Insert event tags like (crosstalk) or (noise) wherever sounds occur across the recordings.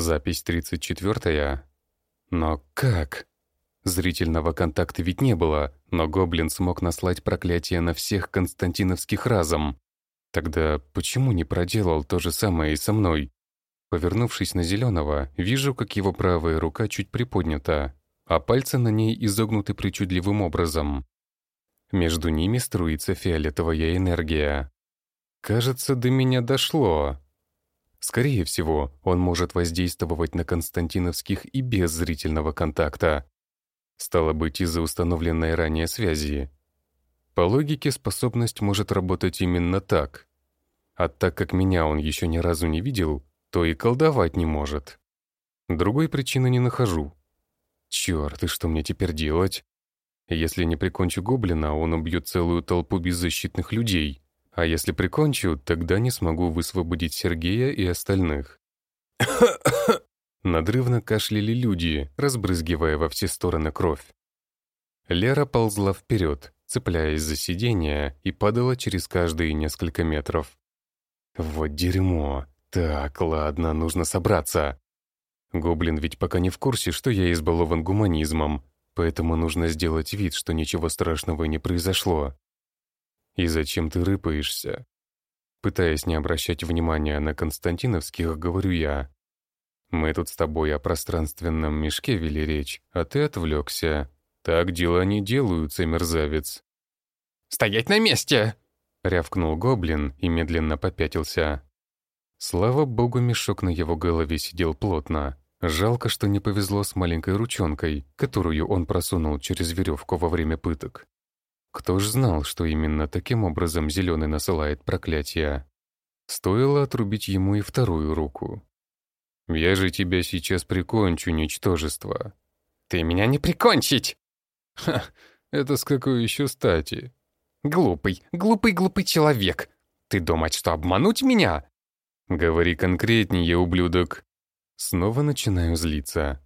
Запись 34-я. Но как? Зрительного контакта ведь не было, но гоблин смог наслать проклятие на всех константиновских разом. Тогда почему не проделал то же самое и со мной? Повернувшись на зеленого, вижу, как его правая рука чуть приподнята, а пальцы на ней изогнуты причудливым образом. Между ними струится фиолетовая энергия. Кажется, до меня дошло. Скорее всего, он может воздействовать на константиновских и без зрительного контакта. Стало быть, из-за установленной ранее связи. По логике, способность может работать именно так. А так как меня он еще ни разу не видел, то и колдовать не может. Другой причины не нахожу. Черт, и что мне теперь делать? Если не прикончу гоблина, он убьет целую толпу беззащитных людей. А если прикончу, тогда не смогу высвободить Сергея и остальных. Надрывно кашляли люди, разбрызгивая во все стороны кровь. Лера ползла вперед, цепляясь за сиденье, и падала через каждые несколько метров. Вот дерьмо. Так, ладно, нужно собраться. Гоблин ведь пока не в курсе, что я избалован гуманизмом, поэтому нужно сделать вид, что ничего страшного не произошло. И зачем ты рыпаешься? Пытаясь не обращать внимания на Константиновских, говорю я. Мы тут с тобой о пространственном мешке вели речь, а ты отвлекся. Так дела не делаются, мерзавец. «Стоять на месте!» — рявкнул гоблин и медленно попятился. Слава богу, мешок на его голове сидел плотно. Жалко, что не повезло с маленькой ручонкой, которую он просунул через веревку во время пыток. Кто ж знал, что именно таким образом Зеленый насылает проклятие? Стоило отрубить ему и вторую руку. «Я же тебя сейчас прикончу, ничтожество». «Ты меня не прикончить!» «Ха, это с какой еще стати?» «Глупый, глупый, глупый человек! Ты думать, что обмануть меня?» «Говори конкретнее, ублюдок». Снова начинаю злиться.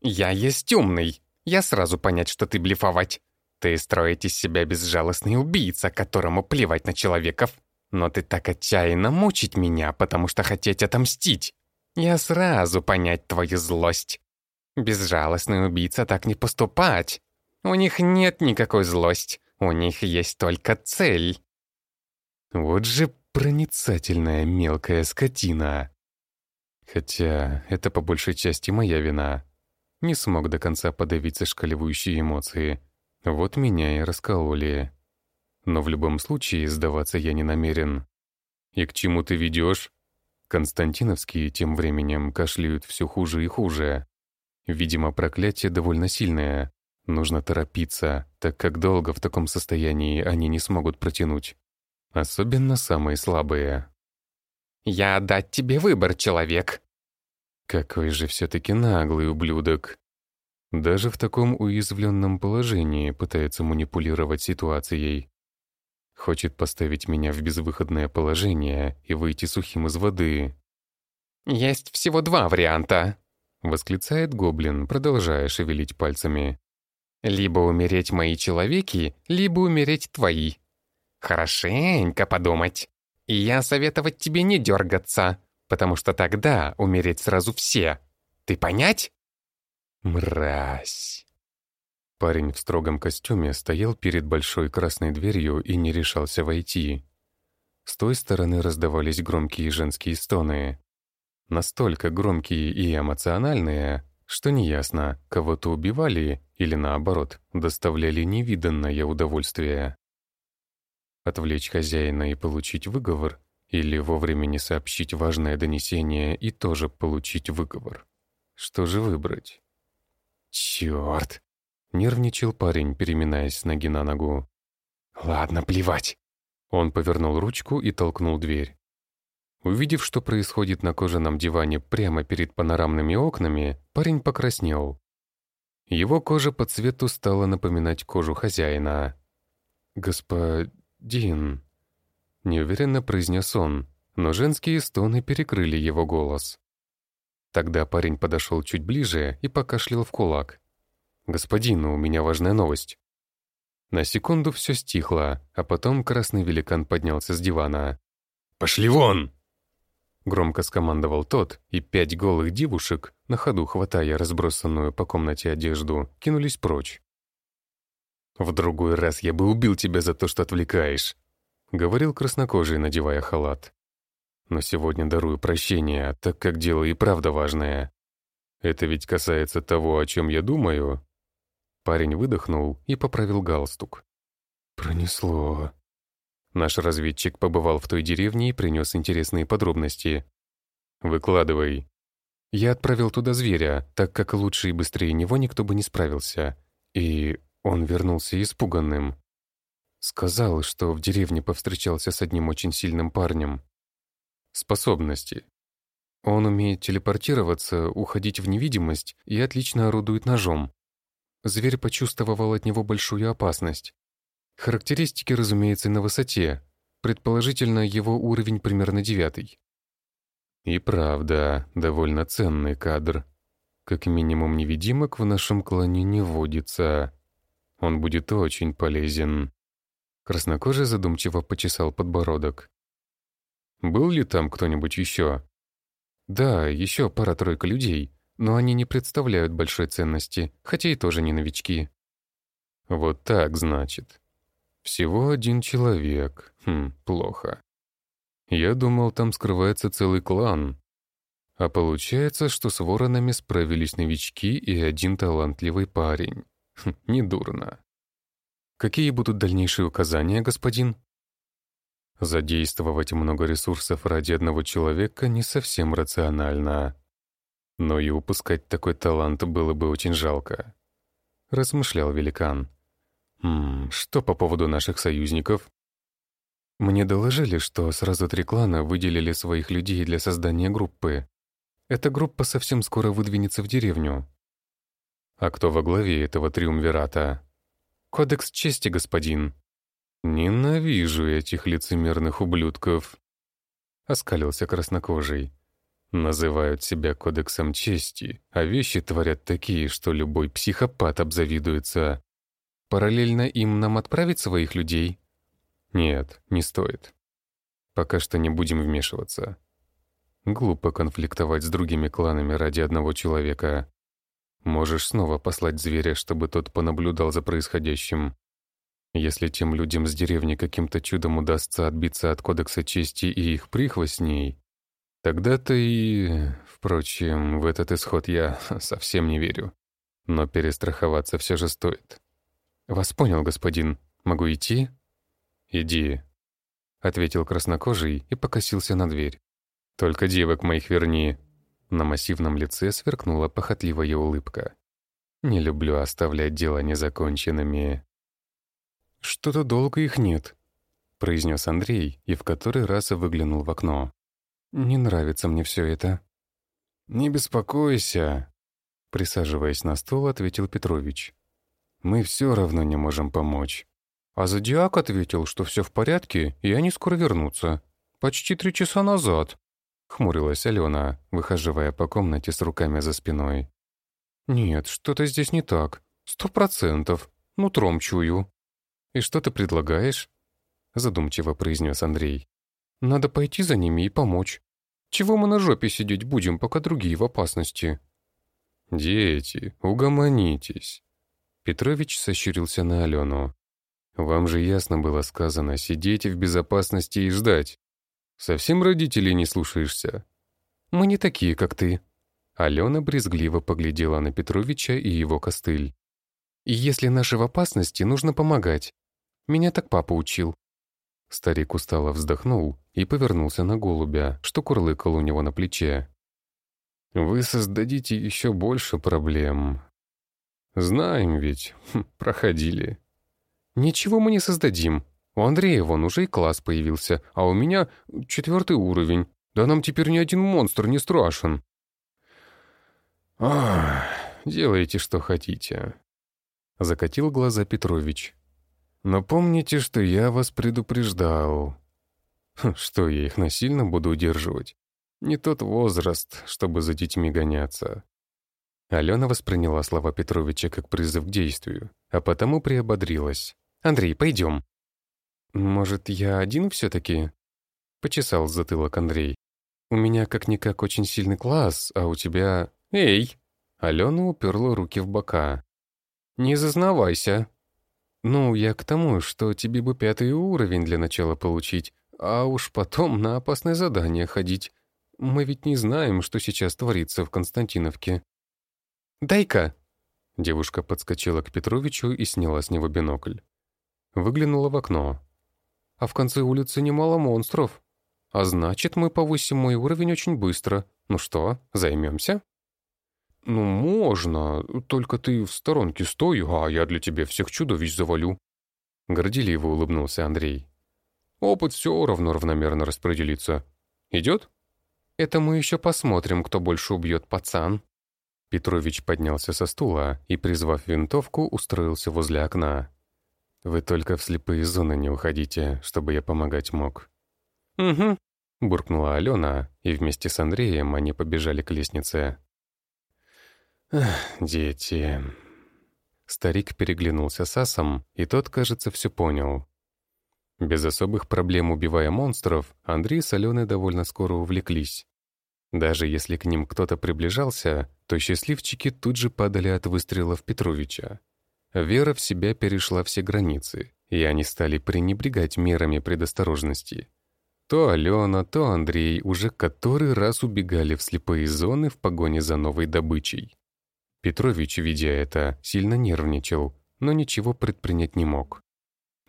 «Я есть умный. Я сразу понять, что ты блефовать. Ты строить из себя безжалостный убийца, которому плевать на человеков. Но ты так отчаянно мучить меня, потому что хотеть отомстить. Я сразу понять твою злость. Безжалостный убийца так не поступать. У них нет никакой злости. У них есть только цель. Вот же проницательная мелкая скотина. Хотя это по большей части моя вина. Не смог до конца подавить зашкаливающие эмоции. Вот меня и раскололи. Но в любом случае сдаваться я не намерен. И к чему ты ведешь? Константиновские тем временем кашляют все хуже и хуже. Видимо, проклятие довольно сильное. Нужно торопиться, так как долго в таком состоянии они не смогут протянуть. Особенно самые слабые. «Я отдать тебе выбор, человек!» Какой же все-таки наглый ублюдок. Даже в таком уязвленном положении пытается манипулировать ситуацией. Хочет поставить меня в безвыходное положение и выйти сухим из воды. «Есть всего два варианта», — восклицает гоблин, продолжая шевелить пальцами. «Либо умереть мои человеки, либо умереть твои. Хорошенько подумать. И я советовать тебе не дергаться, потому что тогда умереть сразу все. Ты понять?» Мразь. Парень в строгом костюме стоял перед большой красной дверью и не решался войти. С той стороны раздавались громкие женские стоны. Настолько громкие и эмоциональные, что неясно, кого-то убивали или, наоборот, доставляли невиданное удовольствие. Отвлечь хозяина и получить выговор или вовремя не сообщить важное донесение и тоже получить выговор. Что же выбрать? «Черт!» — нервничал парень, переминаясь с ноги на ногу. «Ладно, плевать!» Он повернул ручку и толкнул дверь. Увидев, что происходит на кожаном диване прямо перед панорамными окнами, парень покраснел. Его кожа по цвету стала напоминать кожу хозяина. «Господин...» — неуверенно произнес он, но женские стоны перекрыли его голос. Тогда парень подошел чуть ближе и покашлял в кулак. «Господин, у меня важная новость». На секунду все стихло, а потом красный великан поднялся с дивана. «Пошли вон!» Громко скомандовал тот, и пять голых девушек, на ходу хватая разбросанную по комнате одежду, кинулись прочь. «В другой раз я бы убил тебя за то, что отвлекаешь», — говорил краснокожий, надевая халат. «Но сегодня дарую прощение, так как дело и правда важное. Это ведь касается того, о чем я думаю». Парень выдохнул и поправил галстук. «Пронесло», Наш разведчик побывал в той деревне и принес интересные подробности. «Выкладывай». Я отправил туда зверя, так как лучше и быстрее него никто бы не справился. И он вернулся испуганным. Сказал, что в деревне повстречался с одним очень сильным парнем. Способности. Он умеет телепортироваться, уходить в невидимость и отлично орудует ножом. Зверь почувствовал от него большую опасность. Характеристики, разумеется, на высоте. Предположительно, его уровень примерно девятый. И правда, довольно ценный кадр. Как минимум невидимок в нашем клане не водится. Он будет очень полезен. Краснокожий задумчиво почесал подбородок. Был ли там кто-нибудь еще? Да, еще пара-тройка людей, но они не представляют большой ценности, хотя и тоже не новички. Вот так, значит. Всего один человек. Хм, плохо. Я думал, там скрывается целый клан. А получается, что с воронами справились новички и один талантливый парень. Хм, недурно. Какие будут дальнейшие указания, господин? Задействовать много ресурсов ради одного человека не совсем рационально. Но и упускать такой талант было бы очень жалко. Размышлял великан. «Хм, что по поводу наших союзников?» Мне доложили, что сразу три клана выделили своих людей для создания группы. Эта группа совсем скоро выдвинется в деревню. А кто во главе этого триумвирата? Кодекс чести, господин. Ненавижу этих лицемерных ублюдков. Оскалился краснокожий. Называют себя кодексом чести, а вещи творят такие, что любой психопат обзавидуется. Параллельно им нам отправить своих людей? Нет, не стоит. Пока что не будем вмешиваться. Глупо конфликтовать с другими кланами ради одного человека. Можешь снова послать зверя, чтобы тот понаблюдал за происходящим. Если тем людям с деревни каким-то чудом удастся отбиться от Кодекса Чести и их прихвостней, тогда-то и... Впрочем, в этот исход я (laughs) совсем не верю. Но перестраховаться все же стоит. «Вас понял, господин. Могу идти?» «Иди», — ответил краснокожий и покосился на дверь. «Только девок моих верни». На массивном лице сверкнула похотливая улыбка. «Не люблю оставлять дела незаконченными». «Что-то долго их нет», — произнес Андрей и в который раз выглянул в окно. «Не нравится мне все это». «Не беспокойся», — присаживаясь на стул, ответил Петрович мы все равно не можем помочь». А Зодиак ответил, что все в порядке, и они скоро вернутся. Почти три часа назад. Хмурилась Алена, выхаживая по комнате с руками за спиной. «Нет, что-то здесь не так. Сто процентов. Нутром чую». «И что ты предлагаешь?» Задумчиво произнес Андрей. «Надо пойти за ними и помочь. Чего мы на жопе сидеть будем, пока другие в опасности?» «Дети, угомонитесь», Петрович сощурился на Алену. «Вам же ясно было сказано, сидеть в безопасности и ждать. Совсем родителей не слушаешься?» «Мы не такие, как ты». Алена брезгливо поглядела на Петровича и его костыль. «И если наши в опасности, нужно помогать. Меня так папа учил». Старик устало вздохнул и повернулся на голубя, что курлыкал у него на плече. «Вы создадите еще больше проблем, «Знаем ведь, хм, проходили». «Ничего мы не создадим. У Андрея вон уже и класс появился, а у меня четвертый уровень. Да нам теперь ни один монстр не страшен». «Ах, делайте, что хотите», — закатил глаза Петрович. «Но помните, что я вас предупреждал. Что я их насильно буду удерживать? Не тот возраст, чтобы за детьми гоняться. Алена восприняла слова Петровича как призыв к действию, а потому приободрилась. «Андрей, пойдем». «Может, я один все-таки?» — почесал затылок Андрей. У меня как-никак очень сильный класс, а у тебя... Эй!» Алена уперла руки в бока. «Не зазнавайся!» «Ну, я к тому, что тебе бы пятый уровень для начала получить, а уж потом на опасное задание ходить. Мы ведь не знаем, что сейчас творится в Константиновке». «Дай-ка!» Девушка подскочила к Петровичу и сняла с него бинокль. Выглянула в окно. «А в конце улицы немало монстров. А значит, мы повысим мой уровень очень быстро. Ну что, займемся?» «Ну, можно, только ты в сторонке стой, а я для тебя всех чудовищ завалю». Горделиво улыбнулся Андрей. «Опыт все равно равномерно распределится. Идет?» «Это мы еще посмотрим, кто больше убьет пацан». Петрович поднялся со стула и, призвав винтовку, устроился возле окна. «Вы только в слепые зоны не уходите, чтобы я помогать мог». «Угу», — буркнула Алена, и вместе с Андреем они побежали к лестнице. Дети. Старик переглянулся с Асом, и тот, кажется, все понял. Без особых проблем убивая монстров, Андрей с Аленой довольно скоро увлеклись. Даже если к ним кто-то приближался, то счастливчики тут же падали от выстрелов Петровича. Вера в себя перешла все границы, и они стали пренебрегать мерами предосторожности. То Алена, то Андрей уже который раз убегали в слепые зоны в погоне за новой добычей. Петрович, видя это, сильно нервничал, но ничего предпринять не мог.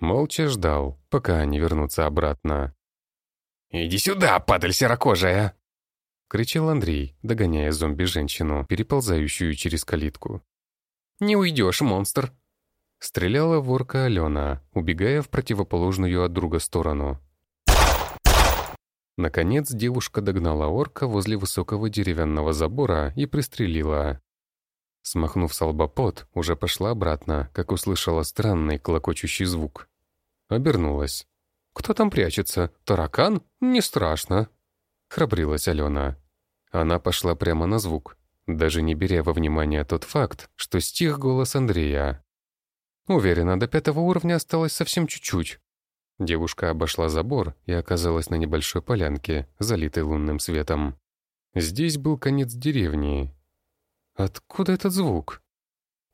Молча ждал, пока они вернутся обратно. «Иди сюда, падаль серокожая!» — кричал Андрей, догоняя зомби-женщину, переползающую через калитку. «Не уйдешь, монстр!» Стреляла ворка Алена, убегая в противоположную от друга сторону. Наконец девушка догнала орка возле высокого деревянного забора и пристрелила. Смахнув с уже пошла обратно, как услышала странный клокочущий звук. Обернулась. «Кто там прячется? Таракан? Не страшно!» Храбрилась Алена. Она пошла прямо на звук, даже не беря во внимание тот факт, что стих голос Андрея. Уверена, до пятого уровня осталось совсем чуть-чуть. Девушка обошла забор и оказалась на небольшой полянке, залитой лунным светом. Здесь был конец деревни, Откуда этот звук?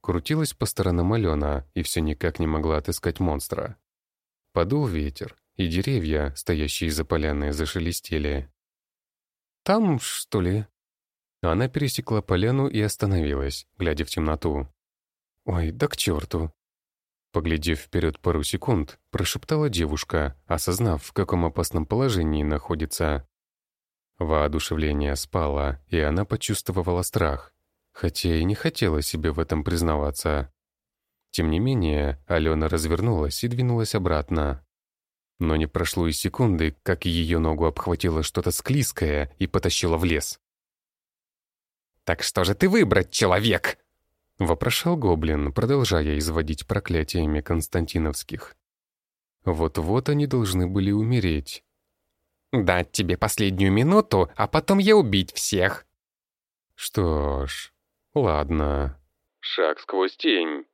Крутилась по сторонам Алена и все никак не могла отыскать монстра. Подул ветер, и деревья, стоящие за поляной, зашелестели. «Там, что ли?» Она пересекла поляну и остановилась, глядя в темноту. «Ой, да к черту!» Поглядев вперед пару секунд, прошептала девушка, осознав, в каком опасном положении находится. Воодушевление спало, и она почувствовала страх, хотя и не хотела себе в этом признаваться. Тем не менее, Алена развернулась и двинулась обратно. Но не прошло и секунды, как ее ногу обхватило что-то склизкое и потащило в лес. «Так что же ты выбрать, человек?» — вопрошал гоблин, продолжая изводить проклятиями Константиновских. Вот-вот они должны были умереть. «Дать тебе последнюю минуту, а потом я убить всех». Что ж, Ладно. Шаг сквозь тень.